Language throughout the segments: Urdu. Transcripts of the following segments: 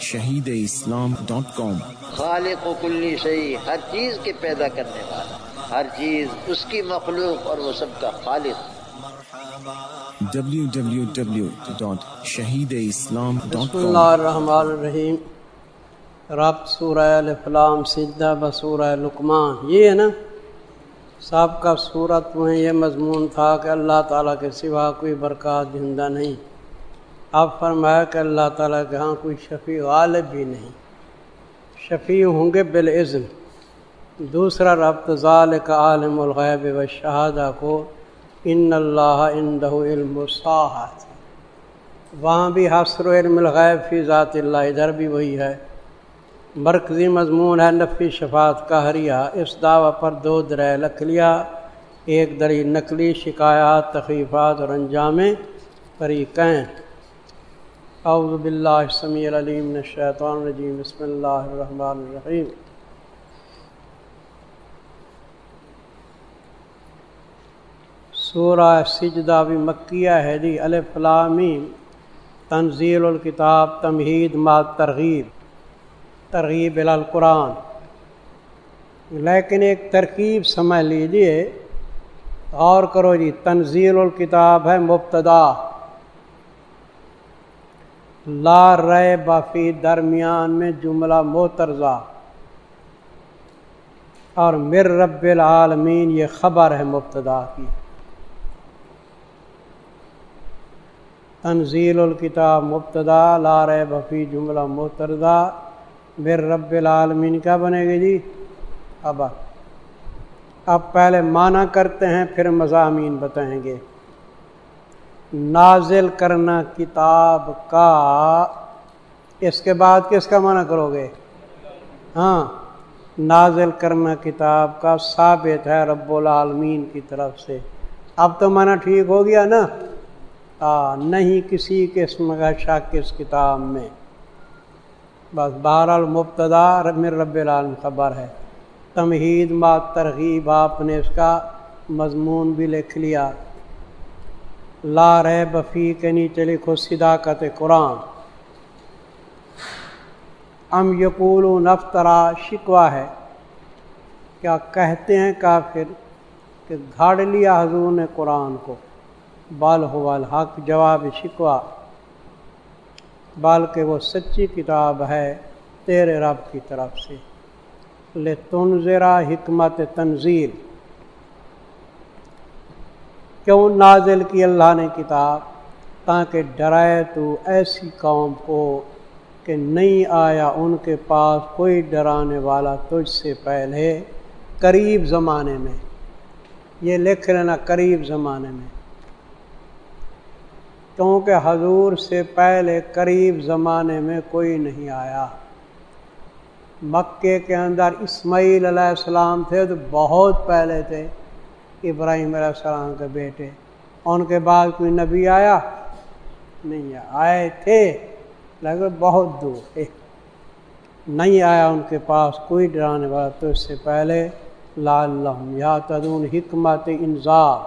شہید اسلام ڈاٹ کام۔ خالق و کلی شہی ہر چیز کے پیدا کرنے والا ہر چیز اس کی مخلوق اور وہ سب کا خالق۔ www.shahideislam.com بسم اللہ الرحمن الرحیم۔ رب سورہ الفلام سجدہ بسورہ لقمان۔ یہ ہے نا سابقہ صورت میں یہ مضمون تھا کہ اللہ تعالیٰ کے سوا کوئی برکات زندہ نہیں۔ اب فرمایا کہ اللہ تعالیٰ کے ہاں کوئی شفیع غالب بھی نہیں۔ شفیع ہوں گے بالعزم۔ دوسرا ربط ظال کا عالم الغیب و شہادہ کو ان اللہ اندہ علم صاحت وہاں بھی حسر و علم الغیب فی ذات اللہ، ادھر بھی وہی ہے۔ مرکزی مضمون ہے نفی شفاعت کا حریہ۔ اس دعوی پر دو درہ لکھ لیا ایک دری نقلی شکایات تخیفات اور انجام فریقین اعوذ باللہ السمیع العلیم من الشیطان الرجیم، بسم اللہ الرحمن الرحیم۔ سورہ سجدہ بھی مکیہ ہے جی الفلامیم تنزیل الکتاب، تمہید ما ترغیب ترغیب القرآن۔ لیکن ایک ترکیب سمجھ لیجیے۔ غور کرو جی تنزیل الکتاب ہے مبتدا۔ لا رے بافی درمیان میں جملہ موترزہ اور مر رب العالمین یہ خبر ہے مبتدا کی۔ تنزیل الکتاب مبتدا لار بفی جملہ متردا بر رب العالمین کیا بنے گی جی؟ اب اب پہلے معنی کرتے ہیں، پھر مضامین بتائیں گے۔ نازل کرنا کتاب کا، اس کے بعد کس کا معنی کرو گے؟ ہاں نازل کرنا کتاب کا ثابت ہے رب العالمین کی طرف سے۔ اب تو معنی ٹھیک ہو گیا نا؟ آ، نہیں کسی قسم کا شک اس کتاب میں۔ بس بہر المبتدا مر رب العالم خبر ہے۔ تمہید ما ترغیب آپ نے اس کا مضمون بھی لکھ لیا۔ لا رہ بفی کے نیچے لکھو صداقت قرآن۔ ام یقول و نفترا شکوا ہے۔ کیا کہتے ہیں کافر کہ گھاڑ لیا حضور نے قرآن کو؟ بال ہو الحق جواب شکوا بال کے وہ سچی کتاب ہے تیرے رب کی طرف سے۔ لے تنظرا حکمت تنظیر کیوں نازل کی اللہ نے کتاب؟ تاکہ ڈرائے تو ایسی قوم کو کہ نہیں آیا ان کے پاس کوئی ڈرانے والا تجھ سے پہلے قریب زمانے میں۔ یہ لکھ لینا قریب زمانے میں۔ کیونکہ حضور سے پہلے قریب زمانے میں کوئی نہیں آیا۔ مکے کے اندر اسماعیل علیہ السلام تھے تو بہت پہلے تھے۔ ابراہیم علیہ السلام کے بیٹے۔ ان کے بعد کوئی نبی آیا؟ نہیں آئے تھے، لیکن بہت دور تھے۔ نہیں آیا ان کے پاس کوئی ڈرانے والا۔ تو اس سے پہلے لال یا تدون حکمت انضاف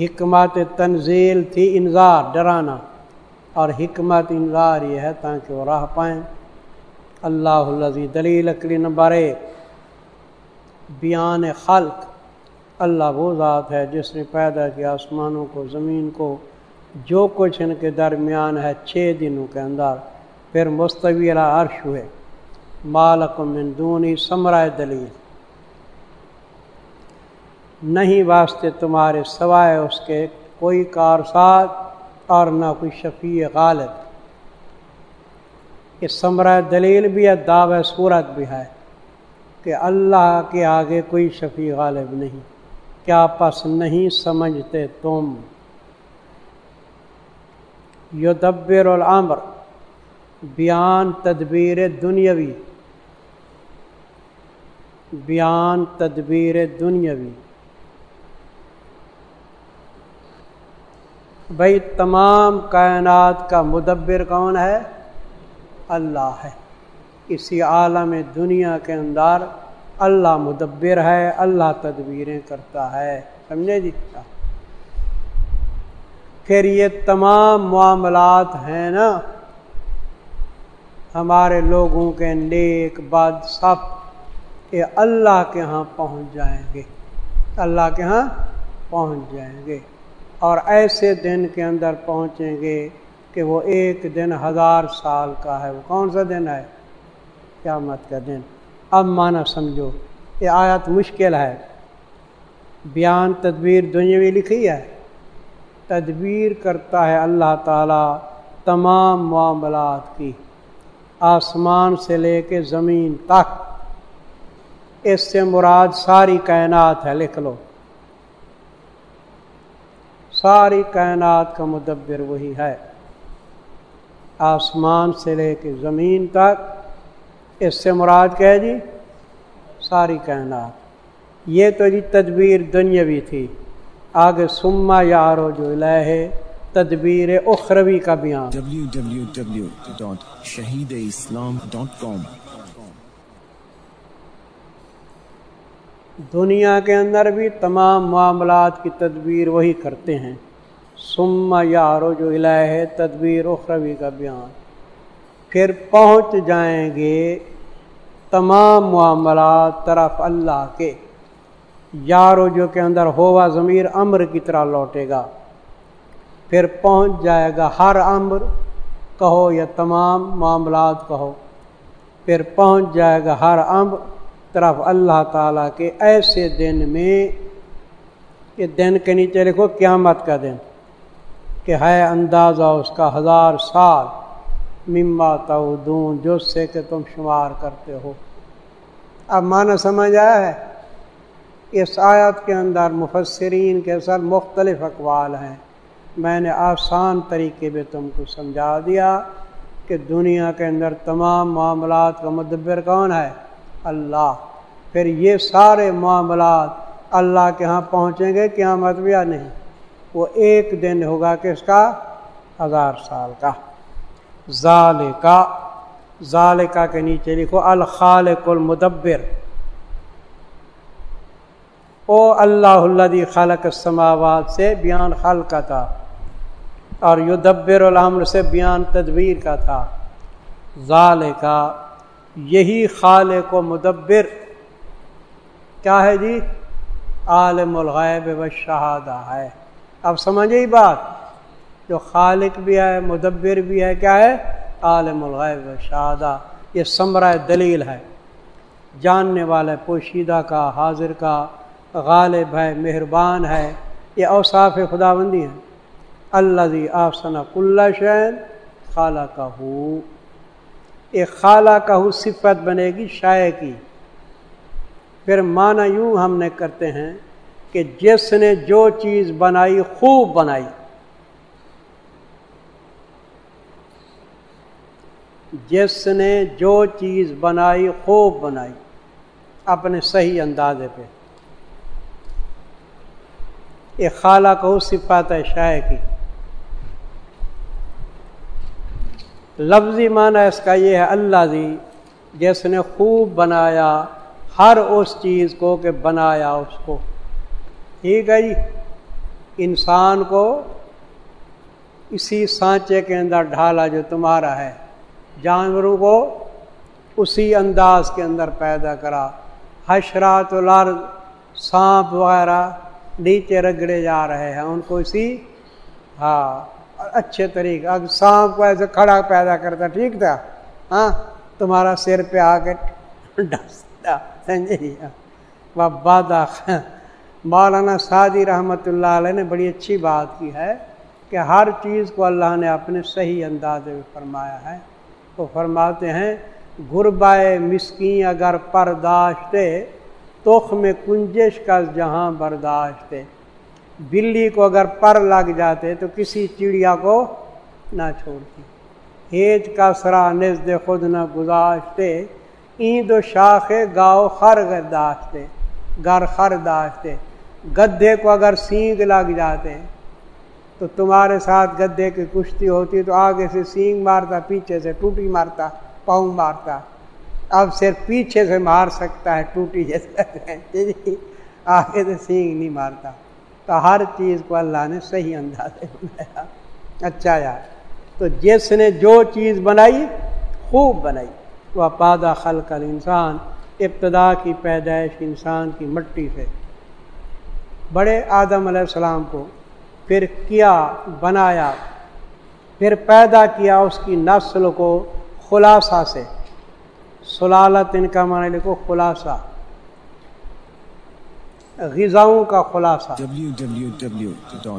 حکمت تنزیل تھی انظار ڈرانا۔ اور حکمت انظار یہ ہے تاکہ وہ راہ پائیں۔ اللہ الزی دلیل اکلی نمبر ایک بیان خلق، اللہ وہ ذات ہے جس نے پیدا کیا آسمانوں کو، زمین کو، جو کچھ ان کے درمیان ہے چھ دنوں کے اندر۔ پھر مستوی عرش ہوئے۔ مالک من دونی سمرائے دلیل۔ نہیں واسطے تمہارے سوائے اس کے کوئی کارساز اور نہ کوئی شفیع غالب۔ یہ ثمرہ دلیل بھی ہے دعو صورت بھی ہے۔ کہ اللہ کے آگے کوئی شفیع غالب نہیں۔ کیا پس نہیں سمجھتے تم؟ یدبر العمر بیان تدبیر دنیاوی۔ بیان تدبیر دنیاوی۔ بھائی تمام کائنات کا مدبر کون ہے؟ اللہ ہے۔ اسی عالم دنیا کے اندر اللہ مدبر ہے، اللہ تدبیریں کرتا ہے۔ سمجھے جی؟ پھر یہ تمام معاملات ہیں نا۔ ہمارے لوگوں کے نیک بد سب یہ اللہ کے ہاں پہنچ جائیں گے۔ اللہ کے ہاں پہنچ جائیں گے۔ اور ایسے دن کے اندر پہنچیں گے کہ وہ ایک دن ہزار سال کا ہے۔ وہ کون سا دن ہے؟ قیامت کا دن۔ اب مانا سمجھو، یہ آیت مشکل ہے۔ بیان تدبیر دنیاوی لکھی ہے۔ تدبیر کرتا ہے اللہ تعالیٰ تمام معاملات کی، آسمان سے لے کے زمین تک۔ اس سے مراد ساری کائنات ہے، لکھ لو۔ ساری کائنات کا مدبر وہی ہے۔ آسمان سے لے کے زمین تک۔ اس سے مراد کہہ جی؟ ساری کائنات۔ یہ تو جی تدبیر دنیاوی تھی۔ آگے سما یارو جو الہ تدبیر اخروی کا بیان۔ www.shahideislam.com دنیا کے اندر بھی تمام معاملات کی تدبیر وہی کرتے ہیں۔ سما یارو جو الہ ہے تدبیر اخروی کا بیان۔ پھر پہنچ جائیں گے تمام معاملات طرف اللہ کے۔ یارو جو کے اندر ہوا ضمیر امر کی طرح لوٹے گا، پھر پہنچ جائے گا ہر امر، کہو یا تمام معاملات کہو۔ پھر پہنچ جائے گا ہر امر طرف اللہ تعالیٰ کے۔ ایسے دن میں کہ دن کے نیچے لکھو قیامت کا دن، کہ ہے اندازہ اس کا ہزار سال۔ مما تعودون جو سے کہ تم شمار کرتے ہو۔ اب معنی سمجھ آیا ہے؟ اس آیت کے اندر مفسرین کے سر مختلف اقوال ہیں۔ میں نے آسان طریقے میں تم کو سمجھا دیا کہ دنیا کے اندر تمام معاملات کا مدبر کون ہے؟ اللہ۔ پھر یہ سارے معاملات اللہ کے ہاں پہنچیں گے قیامت بھی یا نہیں؟ وہ ایک دن ہوگا کس کا ہزار سال کا۔ ظال کا ظالقہ کے نیچے لکھو، الخالق المدبر۔ او اللہ اللہ خالق السماوات سے بیان خال کا تھا، اور یدبر الحمر سے بیان تدبیر کا تھا۔ ظال کا یہی خالق و مدبر۔ کیا ہے جی؟ عالم الغیب و شہادہ ہے۔ اب سمجھے ہی بات؟ جو خالق بھی ہے، مدبر بھی ہے، کیا ہے؟ عالم الغیب و شہادہ۔ یہ ثمرہ دلیل ہے۔ جاننے والے، پوشیدہ کا، حاضر کا، غالب ہے، مہربان ہے۔ یہ اوصاف خدا بندی ہیں۔ اللہ دی آفسن کل شین خالہ کا ہو یہ خالہ کا ہو صفت بنے گی شائع کی۔ پھر معنی یوں ہم نے کرتے ہیں کہ جس نے جو چیز بنائی، خوب بنائی۔ جس نے جو چیز بنائی، خوب بنائی، اپنے صحیح اندازے پہ۔ یہ خالہ کو صفات ہے شائع کی۔ لفظی معنی اس کا یہ ہے اللہ دی جس نے خوب بنایا، ہر اس چیز کو کہ بنایا اس کو۔ ٹھیک ہے جی؟ انسان کو اسی سانچے کے اندر ڈھالا جو تمہارا ہے جانوروں کو اسی انداز کے اندر پیدا کرا۔ حشرات الارض سانپ وغیرہ نیچے رگڑے جا رہے ہیں۔ ان کو اسی ہاں اچھے طریقے، اگر سانپ کو ایسے کھڑا پیدا کرتا، ٹھیک تھا؟ ہاں تمہارا سر پہ آ کے ڈستا بادا مولانا سعدی رحمۃ اللہ علیہ نے بڑی اچھی بات کی ہے کہ ہر چیز کو اللہ نے اپنے صحیح انداز میں فرمایا ہے۔ وہ فرماتے ہیں، غربائے مسکین اگر پرداشتے توخ میں کنجش کا جہاں برداشت بلی کو اگر پر لگ جاتے، تو کسی چڑیا کو نہ چھوڑتی ہیج کا سرا نزد خود نہ گزاشتے ایند و شاخ گاؤ خر گرداشتے گر خر داشتے۔ گدھے کو اگر سینگ لگ جاتے تو تمہارے ساتھ گدھے کی کشتی ہوتی تو آگے سے سینگ مارتا، پیچھے سے ٹوٹی مارتا، پاؤں مارتا۔ اب صرف پیچھے سے مار سکتا ہے، ٹوٹی جیسے آگے سے سینگ نہیں مارتا۔ تو ہر چیز کو اللہ نے صحیح انداز بنایا۔ اچھا یار، تو جس نے جو چیز بنائی، خوب بنائی۔ وہ پادا خلق انسان ابتدا کی پیدائش انسان کی مٹی سے۔ بڑے آدم علیہ السلام کو پھر کیا بنایا پھر پیدا کیا اس کی نسل کو خلاصہ سے۔ سلالت ان کا معنی لکھو خلاصہ۔ غذاؤں کا خلاصہ۔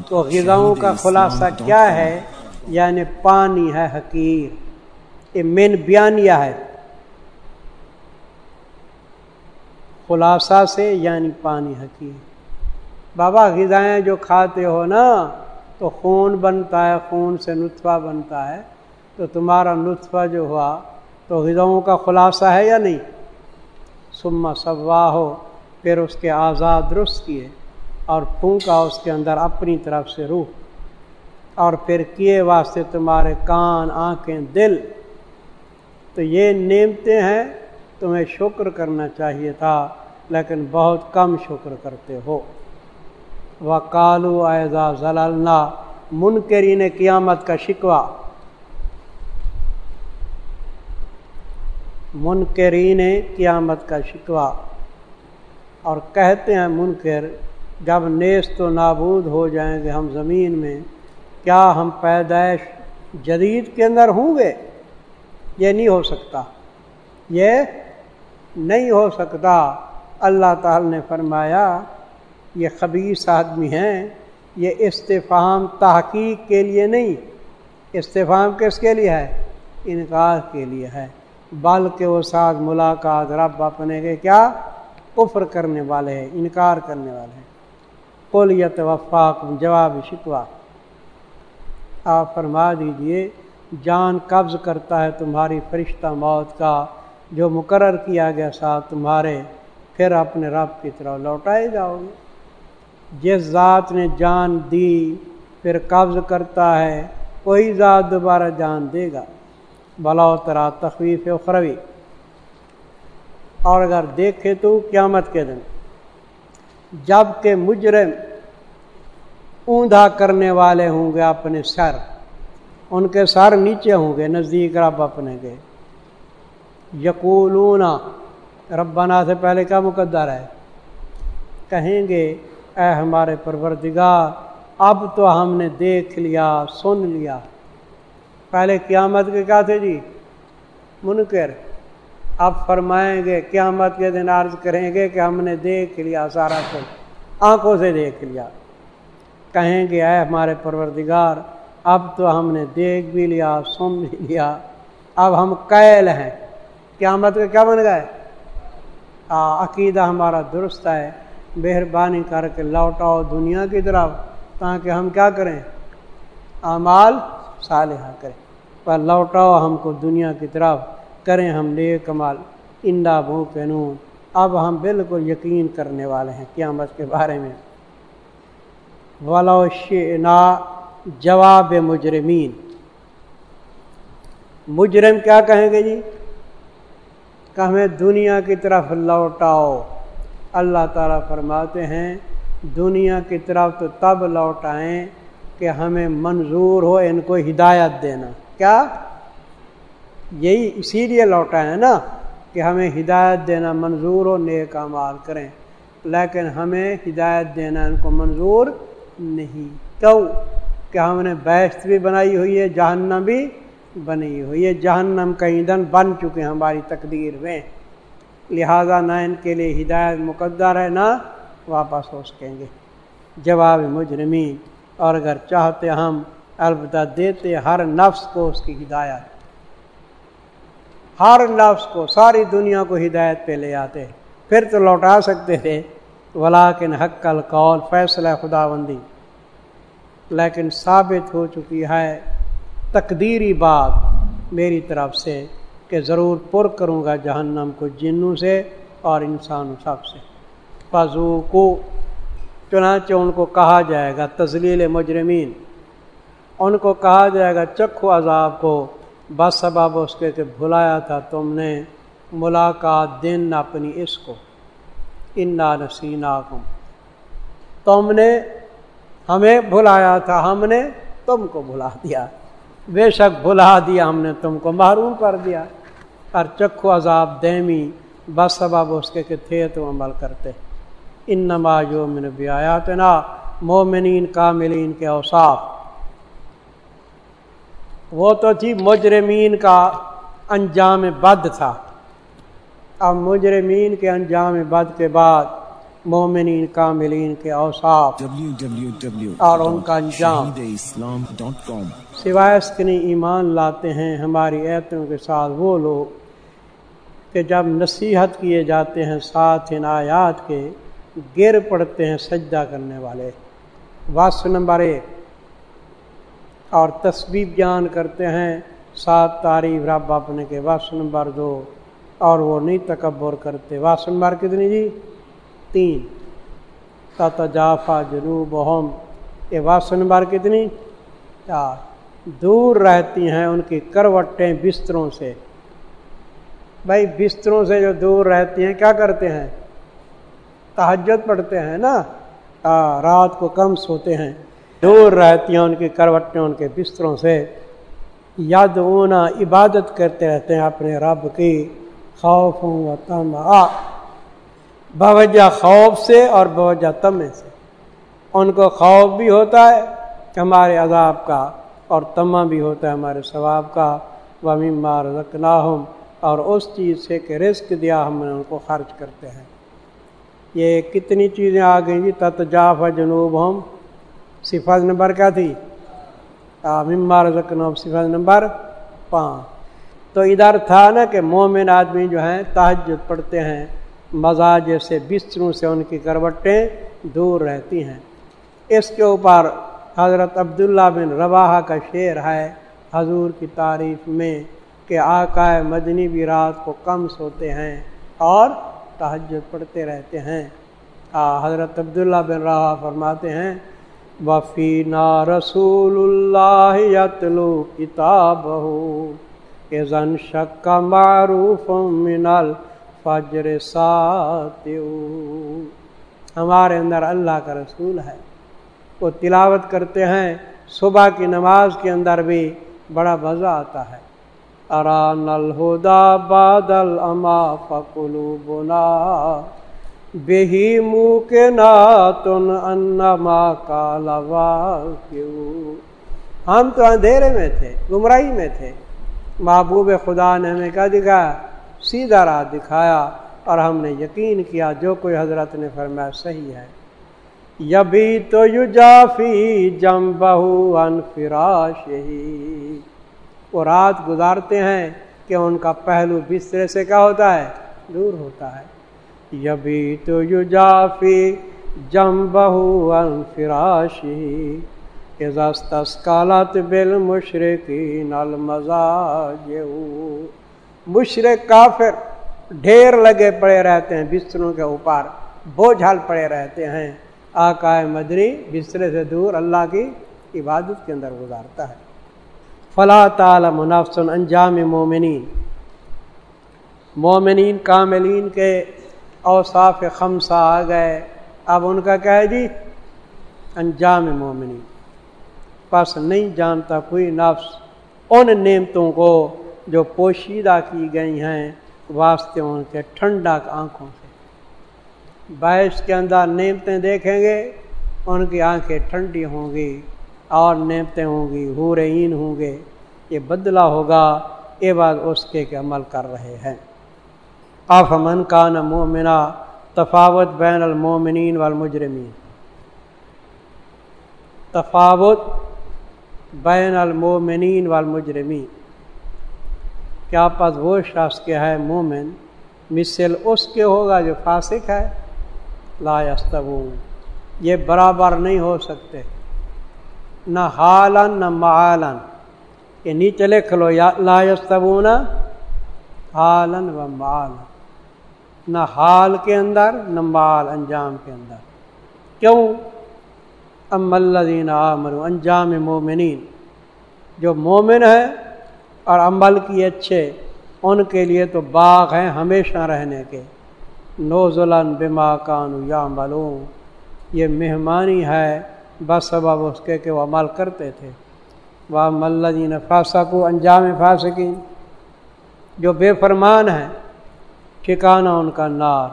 تو غذاؤں کا خلاصہ کیا ہے؟ یعنی پانی ہے حقیر یہ مین بیانیہ ہے۔ خلاصہ سے یعنی پانی حقیر۔ بابا غذائیں جو کھاتے ہو نا، تو خون بنتا ہے، خون سے نطفہ بنتا ہے۔ تو تمہارا نطفہ جو ہوا، تو غذاؤں کا خلاصہ ہے یا نہیں؟ سما سوا ہو پھر اس کے آزاد درست کیے اور پھونکا اس کے اندر اپنی طرف سے روح۔ اور پھر کیے واسطے تمہارے کان، آنکھیں، دل۔ تو یہ نیمتے ہیں، تمہیں شکر کرنا چاہیے تھا، لیکن بہت کم شکر کرتے ہو۔ و کالو ایزا ضلع منکرین قیامت کا شکوہ۔ منکرین قیامت کا شکوہ۔ اور کہتے ہیں منکر، جب نیست و نابود ہو جائیں گے ہم زمین میں، کیا ہم پیدائش جدید کے اندر ہوں گے؟ یہ نہیں ہو سکتا۔ یہ نہیں ہو سکتا۔ اللہ تعالی نے فرمایا یہ خبیص آدمی ہیں، یہ استفام تحقیق کے لیے نہیں۔ استفام کس کے لیے ہے؟ انکار کے لیے ہے۔ بلکہ وہ ساتھ ملاقات رب اپنے کے کیا؟ کفر کرنے والے ہیں، انکار کرنے والے ہیں۔ قولیت وفاق جواب شکوا آپ فرما دیجیے، جان قبض کرتا ہے تمہاری فرشتہ موت کا، جو مقرر کیا گیا ساتھ تمہارے، پھر اپنے رب کی طرح لوٹائے جاؤ گے۔ جس ذات نے جان دی، پھر قبض کرتا ہے کوئی ذات دوبارہ جان دے گا۔ بلا ترا تخویف اخروی۔ اور اگر دیکھے تو قیامت کے دن، جبکہ مجرم اوندا کرنے والے ہوں گے اپنے سر، ان کے سر نیچے ہوں گے، نزدیک رب اپنے کے۔ یقولون، ربنا سے پہلے کا مقدر ہے؟ کہیں گے اے ہمارے پروردگار، اب تو ہم نے دیکھ لیا، سن لیا۔ پہلے قیامت کے کیا تھے جی؟ منکر۔ اب فرمائیں گے، قیامت کے دن عرض کریں گے کہ ہم نے دیکھ لیا سارا کچھ، آنکھوں سے دیکھ لیا۔ کہیں گے، اے ہمارے پروردگار، اب تو ہم نے دیکھ بھی لیا، سن بھی لیا۔ اب ہم قیل ہیں۔ قیامت کے کیا بن گئے عقیدہ ہمارا درست ہے۔ مہربانی کر کے لوٹاؤ دنیا کی طرف تاکہ ہم کیا کریں؟ اعمال صالحہ کریں۔ پر لوٹاؤ ہم کو دنیا کی طرف کریں ہم لے کمال انڈا بھو نون اب ہم بالکل یقین کرنے والے ہیں قیامت کے بارے میں۔ ولو شنا جواب مجرمین مجرم کیا کہیں گے جی؟ کہ ہمیں دنیا کی طرف لوٹاؤ۔ اللہ تعالیٰ فرماتے ہیں، دنیا کی طرف تو تب لوٹائیں کہ ہمیں منظور ہو، ان کو ہدایت دینا۔ کیا؟ یہی اسی لیے لوٹائیں نا، کہ ہمیں ہدایت دینا، منظور ہو نیک مال کریں۔ لیکن ہمیں ہدایت دینا، ان کو منظور نہیں۔ کیوں کہ ہم نے بیشت بھی بنائی ہوئی ہے، جہنم بھی بنی ہوئی ہے۔ جہنم کا ایندھن بن چکے ہیں ہماری تقدیر میں۔ لہذا نہ ان کے لیے ہدایت مقدر ہے، نہ واپس ہو سکیں گے۔ جواب مجرمین، اور اگر چاہتے ہم، البتہ دیتے ہر نفس کو اس کی ہدایت۔ ہر نفس کو، ساری دنیا کو ہدایت پہ لے آتے۔ پھر تو لوٹا سکتے تھے ولاکن حق القول، فیصلہ خدا بندی لیکن ثابت ہو چکی ہے، تقدیری بات میری طرف سے کہ ضرور پر کروں گا جہنم کو جنوں سے اور انسانوں سب سے۔ فضو کو چنانچہ ان کو کہا جائے گا تزلیل مجرمین۔ ان کو کہا جائے گا چکھو عذاب کو۔ بس سبب اس کے کہ بھلایا تھا تم نے ملاقات دن اپنی اس کو۔ انا نسینا کم تم نے ہمیں بھلایا تھا، ہم نے تم کو بھلا دیا۔ بے شک بھلا دیا، ہم نے تم کو محروم کر دیا۔ اور چکھو عذاب دیمی بس سبب اس کے کہ تھے تو عمل کرتے۔ ان نماز من بیات نا مومنین کاملین کے اوصاف۔ وہ تو تھی مجرمین کا انجام بد تھا۔ اب مجرمین کے انجام بد کے بعد مومنین کاملین کے اوصاف۔ اور ان کا انجام۔ سوائے اس کے ایمان لاتے ہیں۔ ہماری ایتوں کے ساتھ وہ لوگ کہ جب نصیحت کیے جاتے ہیں ساتھ ان آیات کے، گر پڑتے ہیں سجدہ کرنے والے۔ واس نمبر ایک۔ اور تصویر بیان کرتے ہیں سات تعریف رب اپنے کے۔ واس نمبر دو۔ اور وہ نہیں تکبر کرتے۔ واس نمبر کتنی جی؟ تین۔ جافا جنوب ہم یہ واس نمبر کتنی؟ چار۔ دور رہتی ہیں ان کی کروٹیں بستروں سے۔ بھائی بستروں سے جو دور رہتی ہیں، کیا کرتے ہیں؟ تحجت پڑھتے ہیں نا؟ آ، رات کو کم سوتے ہیں۔ دور رہتی ہیں ان کی کروٹیں ان کے بستروں سے۔ یاد اونا عبادت کرتے رہتے ہیں اپنے رب کی۔ خوف و تم آ، بوجہ خوف سے اور بوجہ تمے سے۔ ان کو خوف بھی ہوتا ہے ہمارے عذاب کا اور تما بھی ہوتا ہے ہمارے ثواب کا۔ ومار رکھنا اور اس چیز سے کہ رزق دیا ہم نے، ان کو خرچ کرتے ہیں۔ یہ کتنی چیزیں آ گئیں جی؟ تتجاف جنوب ہم صفت نمبر کیا تھی؟ ممار رکھنا صفت نمبر پانچ۔ تو ادھر تھا نا کہ مومن آدمی جو ہیں تحجد پڑھتے ہیں۔ مزاج سے، بستروں سے ان کی کروٹیں دور رہتی ہیں۔ اس کے اوپر حضرت عبداللہ بن رواحہ کا شعر ہے، حضور کی تعریف میں۔ کہ آقائے مدنی بھی رات کو کم سوتے ہیں اور تحجد پڑھتے رہتے ہیں۔ حضرت عبداللہ بن روا فرماتے ہیں وفی نا رسول اللہ یتلو کتاب ہو زن شک کا معروف منل فجر سات ہمارے اندر اللہ کا رسول ہے۔ وہ تلاوت کرتے ہیں، صبح کی نماز کے اندر بھی بڑا مزہ آتا ہے۔ اران الہدا بادل اما فکلو بنا بہی منہ کے ناتن انما کا لوا ہم تو اندھیرے میں تھے، گمراہی میں تھے۔ محبوب خدا نے ہمیں کیا دکھایا سیدھا راہ دکھایا اور ہم نے یقین کیا، جو کوئی حضرت نے فرمایا صحیح ہے۔ یبی تو یو جافی جم بہو ان فراش ہی وہ رات گزارتے ہیں کہ ان کا پہلو بسترے سے کیا ہوتا ہے؟ دور ہوتا ہے۔ یبی تو یو جافی جم بہو ان فراش بل مشرقی نل مزاج مشرق کافر ڈھیر لگے پڑے رہتے ہیں بستروں کے اوپر، بوجھل پڑے رہتے ہیں۔ آقائے مدری بسترے سے دور اللہ کی عبادت کے اندر گزارتا ہے۔ فلاں تعالی منافسن انجام مومنین۔ مومنین کاملین کے اوصاف خمسہ آ گئے۔ اب ان کا کیا ہے جی؟ انجام مومنین۔ پس نہیں جانتا کوئی نفس ان نعمتوں کو جو پوشیدہ کی گئی ہیں واسطے ان کے ٹھنڈک آنکھوں سے۔ باعث کے اندر نعمتیں دیکھیں گے، ان کی آنکھیں ٹھنڈی ہوں گی۔ اور نعمتیں ہوں گی حورین ہوں گے۔ یہ بدلا ہوگا۔ یہ بات اس کے کہ عمل کر رہے ہیں۔ آف من کا مومنا، تفاوت بین المومنین والمجرمین۔ تفاوت بین المومنین والمجرمین۔ کیا پس وہ شخص کے ہے مومن؟ مثل اس کے ہوگا جو فاسق ہے؟ لا یستبون یہ برابر نہیں ہو سکتے۔ نہ حالن نہ معالن یہ نیچے لکھ لو یا لا یستبون حالن و معالن نہ حال کے اندر، نہ مال انجام کے اندر۔ کیوں؟ ام الدین عامر انجام مومنین۔ جو مومن ہے اور عمل کی اچھے، ان کے لیے تو باغ ہیں ہمیشہ رہنے کے۔ نوزلن بما کانو یا ملوم یہ مہمانی ہے بس سبب اس کے کہ وہ عمل کرتے تھے۔ وہ ملدین فاسق انجام فاسقین۔ جو بے فرمان ہے ٹھکانا ان کا نار۔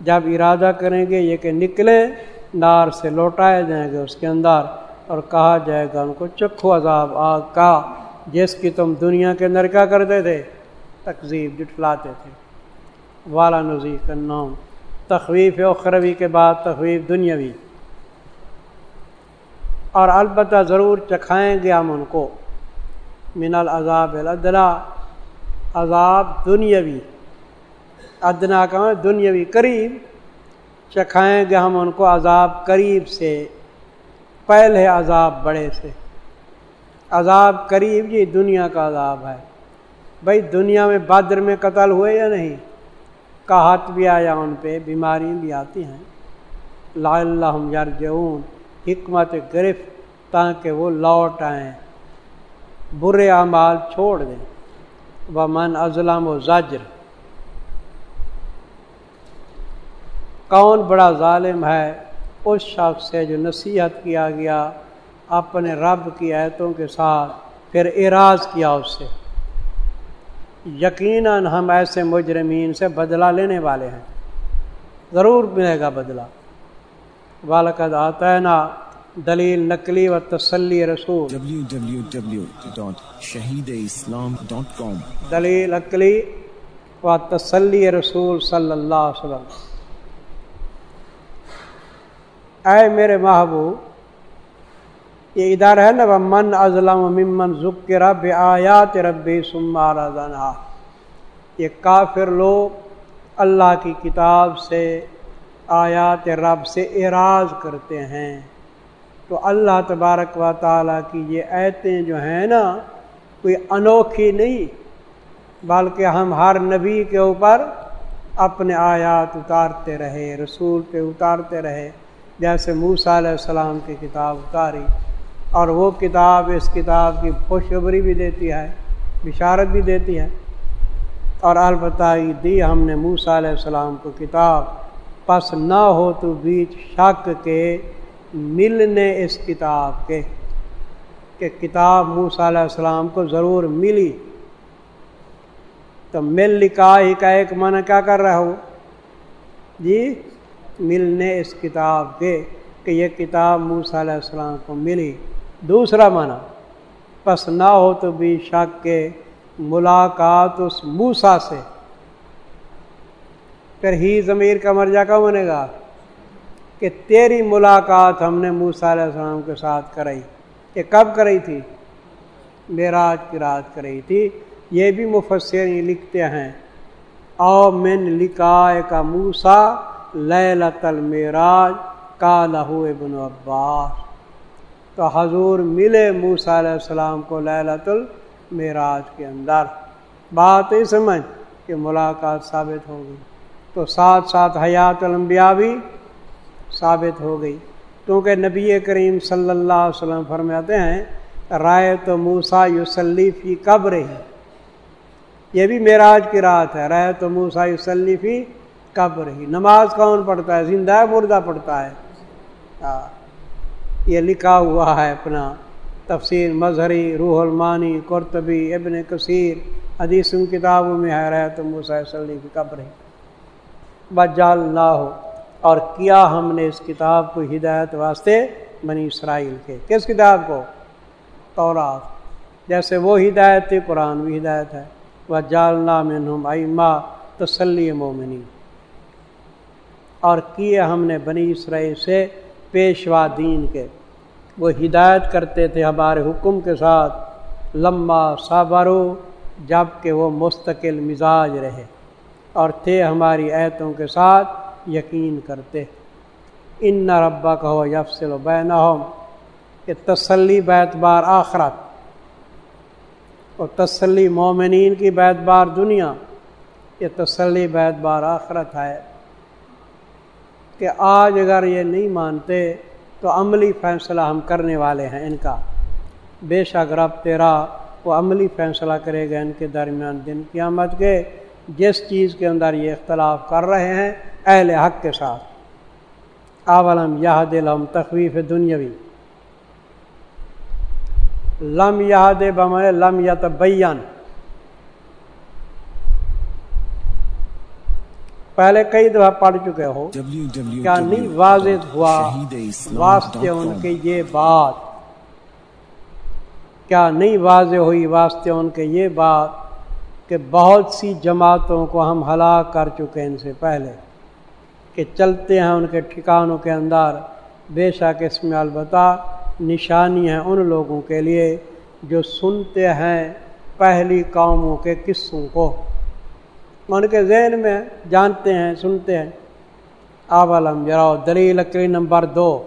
جب ارادہ کریں گے یہ کہ نکلے، نار سے لوٹائے جائیں گے اس کے اندر اور کہا جائے گا، ان کو چکھو عذاب آگ کا، جس کی تم دنیا کے اندر کیا کرتے تھے؟ تقزیب جٹلاتے تھے۔ والا نظی کا نام تخویف اخروی کے بعد تخویف دنیاوی۔ اور البتہ ضرور چکھائیں گے ہم ان کو۔ من العذاب الدلا عذاب دنیاوی ادنا کا دنیاوی قریب چکھائیں گے ہم ان کو عذاب قریب سے، پہلے عذاب بڑے سے۔ عذاب قریب جی دنیا کا عذاب ہے۔ بھائی دنیا میں بادر میں قتل ہوئے یا نہیں؟ کہات بھی آیا ان پہ بیماری بھی آتی ہیں۔ لا اللہ یرجعون۔ حکمت گرفت تاکہ وہ لوٹ آئیں۔ برے اعمال چھوڑ دیں۔ وہ من ازلم و زجر کون بڑا ظالم ہے؟ اس شخص سے جو نصیحت کیا گیا اپنے رب کی ایتوں کے ساتھ، پھر اعراض کیا اس سے۔ یقیناً ہم ایسے مجرمین سے بدلہ لینے والے ہیں۔ ضرور ملے گا بدلہ۔ بالکد آتا ہے نا دلیل نقلی و تسلی رسول. دلیل نقلی و تسلی رسول صلی اللہ علیہ وسلم. اے میرے محبوب یہ ادارہ ہے نا من ازلم ممن ذکر رب آیات ربی سمارا یہ کافر لوگ اللہ کی کتاب سے آیات رب سے اعراض کرتے ہیں۔ تو اللہ تبارک و تعالیٰ کی یہ ایتیں جو ہیں نا، کوئی انوکھی نہیں، بلکہ ہم ہر نبی کے اوپر اپنے آیات اتارتے رہے، رسول پہ اتارتے رہے۔ جیسے موسیٰ علیہ السلام کی کتاب اتاری، اور وہ کتاب اس کتاب کی خوشخبری بھی دیتی ہے، بشارت بھی دیتی ہے۔ اور البتہ دی ہم نے موسیٰ علیہ السلام کو کتاب۔ پس نہ ہو تو بیچ شک کے ملنے اس کتاب کے کہ کتاب موسیٰ علیہ السلام کو ضرور ملی۔ تو مل لکھا ہی کا ایک من کیا کر رہا ہو؟ جی ملنے اس کتاب کے کہ یہ کتاب موسیٰ علیہ السلام کو ملی۔ دوسرا معنی، پس نہ ہو تو بھی شک کے ملاقات اس موسا سے پھر ہی ضمیر کا مرجع کب بنے گا؟ کہ تیری ملاقات ہم نے موسا علیہ السلام کے ساتھ کرائی۔ یہ کب کرائی تھی؟ معراج کی رات کرائی تھی۔ یہ بھی مفسر لکھتے ہیں۔ او من لکھائے کا موسا لت المعراج کا لہو ابن عباس۔ تو حضور ملے موسا علیہ السلام کو للت المعراج کے اندر۔ بات ہی سمجھ کہ ملاقات ثابت ہو گئی۔ تو ساتھ ساتھ حیات الانبیاء بھی ثابت ہو گئی۔ کیونکہ نبی کریم صلی اللہ علیہ وسلم فرماتے ہیں رائے تو موسا یوسلی فی کب رہی یہ بھی معراج کی رات ہے رائے تو موسا یوسلی فی کب رہی نماز کون پڑھتا ہے؟ زندہ مردہ پڑھتا ہے۔ ہاں، یہ لکھا ہوا ہے اپنا تفسیر مظہری، روح المانی، قرطبی، ابن کثیر۔ حدیث کتابوں میں ہے رہے تو مسلی کی قبر بجال نہ ہو اور کیا ہم نے اس کتاب کو ہدایت واسطے بنی اسرائیل کے؟ کس کتاب کو؟ تورات۔ جیسے وہ ہدایت تھی، قرآن بھی ہدایت ہے۔ وہ جالنا منہم ایما تسلی مومنی اور کیے ہم نے بنی اسرائیل سے پیشوا دین کے۔ وہ ہدایت کرتے تھے ہمارے حکم کے ساتھ۔ لمبا صابرو جبکہ وہ مستقل مزاج رہے۔ اور تھے ہماری ایتوں کے ساتھ یقین کرتے۔ ان نہ ربا کا ہو یفسل و بین کہ تسلی بیت بار آخرت اور تسلی مومنین کی بیت بار دنیا، یہ تسلی بیت بار آخرت ہے۔ کہ آج اگر یہ نہیں مانتے تو عملی فیصلہ ہم کرنے والے ہیں ان کا۔ بے شک رب تیرا وہ عملی فیصلہ کرے گا ان کے درمیان دن قیامت کے۔ جس چیز کے اندر یہ اختلاف کر رہے ہیں اہل حق کے ساتھ۔ اولم یہ دل ہم تخویف دنیاوی لم یہ بم لم یا پہلے کئی دفعہ پڑھ چکے ہو۔ کیا نہیں واضح ہوا۔ واسطے ان کے یہ بات۔ کیا نہیں واضح ہوئی واسطے ان کے یہ بات۔ کہ بہت سی جماعتوں کو ہم ہلاک کر چکے ہیں ان سے پہلے، کہ چلتے ہیں ان کے ٹھکانوں کے اندر۔ بے شک اس میں البتہ نشانی ہے ان لوگوں کے لیے جو سنتے ہیں پہلی قوموں کے قصوں کو۔ ان کے ذہن میں جانتے ہیں، سنتے ہیں۔ آب علم جراؤ دلیل لکڑی نمبر دو۔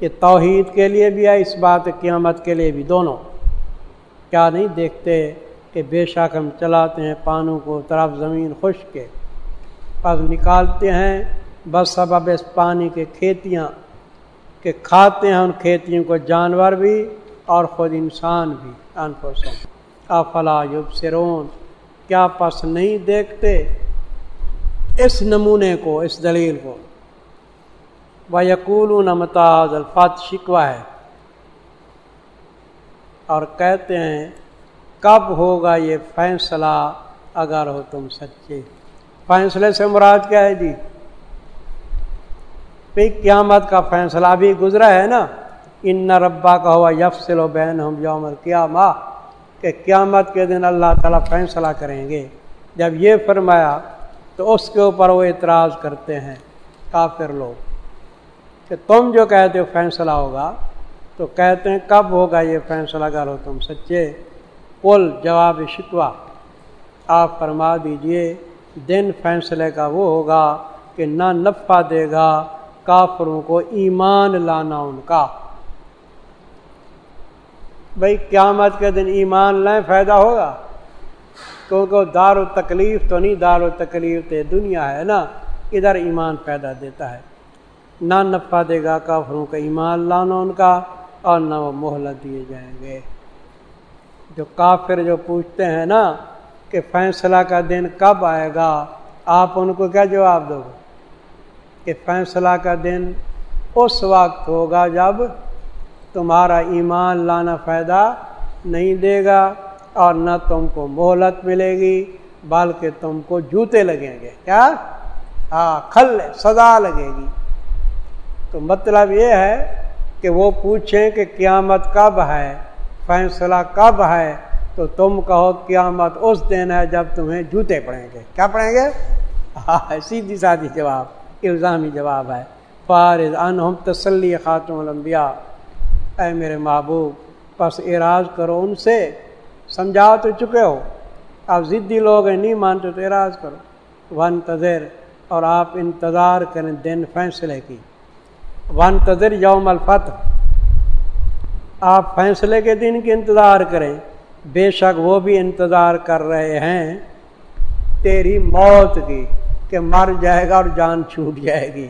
یہ توحید کے لیے بھی ہے، اس بات قیامت کے لیے بھی۔ دونوں کیا نہیں دیکھتے؟ کہ بے شک ہم چلاتے ہیں پانوں کو طرف زمین خشک کے۔ پس نکالتے ہیں، بس سبب اس پانی کے کھیتیاں کہ کھاتے ہیں ان کھیتیوں کو جانور بھی اور خود انسان بھی انفسم افلا یوب سرون کیا پس نہیں دیکھتے؟ اس نمونے کو، اس دلیل کو۔ وہ یقول نمتاز الفات شکوا ہے۔ اور کہتے ہیں کب ہوگا یہ فیصلہ اگر ہو تم سچے؟ فیصلے سے مراد کیا ہے جی؟ قیامت کا فیصلہ بھی گزرا ہے نا۔ ان ربا کا ہوا یفسل و بین ہم یوم کیا ماں کہ قیامت کے دن اللہ تعالیٰ فیصلہ کریں گے۔ جب یہ فرمایا تو اس کے اوپر وہ اعتراض کرتے ہیں کافر لوگ کہ تم جو کہتے ہو فیصلہ ہوگا تو کہتے ہیں کب ہوگا یہ فیصلہ کرو تم سچے؟ کل جواب شکوا آپ فرما دیجیے، دن فیصلے کا وہ ہوگا کہ نہ نفع دے گا، کافروں کو ایمان لانا ان کا۔ بھائی قیامت کے دن ایمان لائیں فائدہ ہوگا؟ کیونکہ دار و تکلیف تو نہیں دار و تکلیف تو دنیا ہے نا، ادھر ایمان پیدا دیتا ہے۔ نہ نفع دے گا، کافروں کا ایمان لانا ان کا، اور نہ وہ مہلت دیے جائیں گے۔ جو کافر جو پوچھتے ہیں نا کہ فیصلہ کا دن کب آئے گا، آپ ان کو کیا جواب دو گے؟ کہ فیصلہ کا دن اس وقت ہوگا جب تمہارا ایمان لانا فائدہ نہیں دے گا اور نہ تم کو مہلت ملے گی، بلکہ تم کو جوتے لگیں گے۔ کیا؟ ہاں کھل سزا لگے گی۔ تو مطلب یہ ہے کہ وہ پوچھیں کہ قیامت کب ہے؟ فیصلہ کب ہے تو تم کہو قیامت اس دن ہے جب تمہیں جوتے پڑیں گے۔ کیا پڑیں گے؟ سیدھی سادھی جواب، الزامی جواب ہے۔ فارض ان تسلی خاتون الانبیاء۔ اے میرے محبوب، پس اعراض کرو ان سے۔ سمجھا تو چکے ہو۔ آپ ضدی لوگ ہیں، نہیں مانتے تو اعراض کرو۔ ون تذر اور آپ انتظار کریں دن فیصلے کی۔ ون تذر یوم الفتح۔ آپ فیصلے کے دن کی انتظار کریں۔ بے شک وہ بھی انتظار کر رہے ہیں۔ تیری موت کی کہ مر جائے گا اور جان چھوٹ جائے گی۔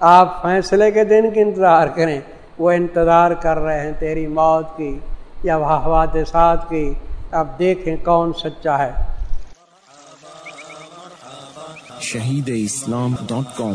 آپ فیصلے کے دن کی انتظار کریں۔ وہ انتظار کر رہے ہیں تیری موت کی یا حوادثات کی۔ اب دیکھیں کون سچا ہے۔ شہید اسلام ڈاٹ کام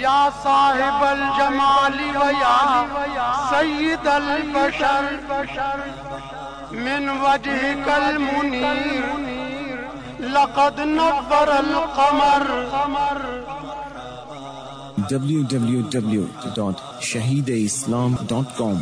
یا صاحب الجمال سید البشر من وجہ کل منیر لقد نور القمر۔ www.shahideislam.com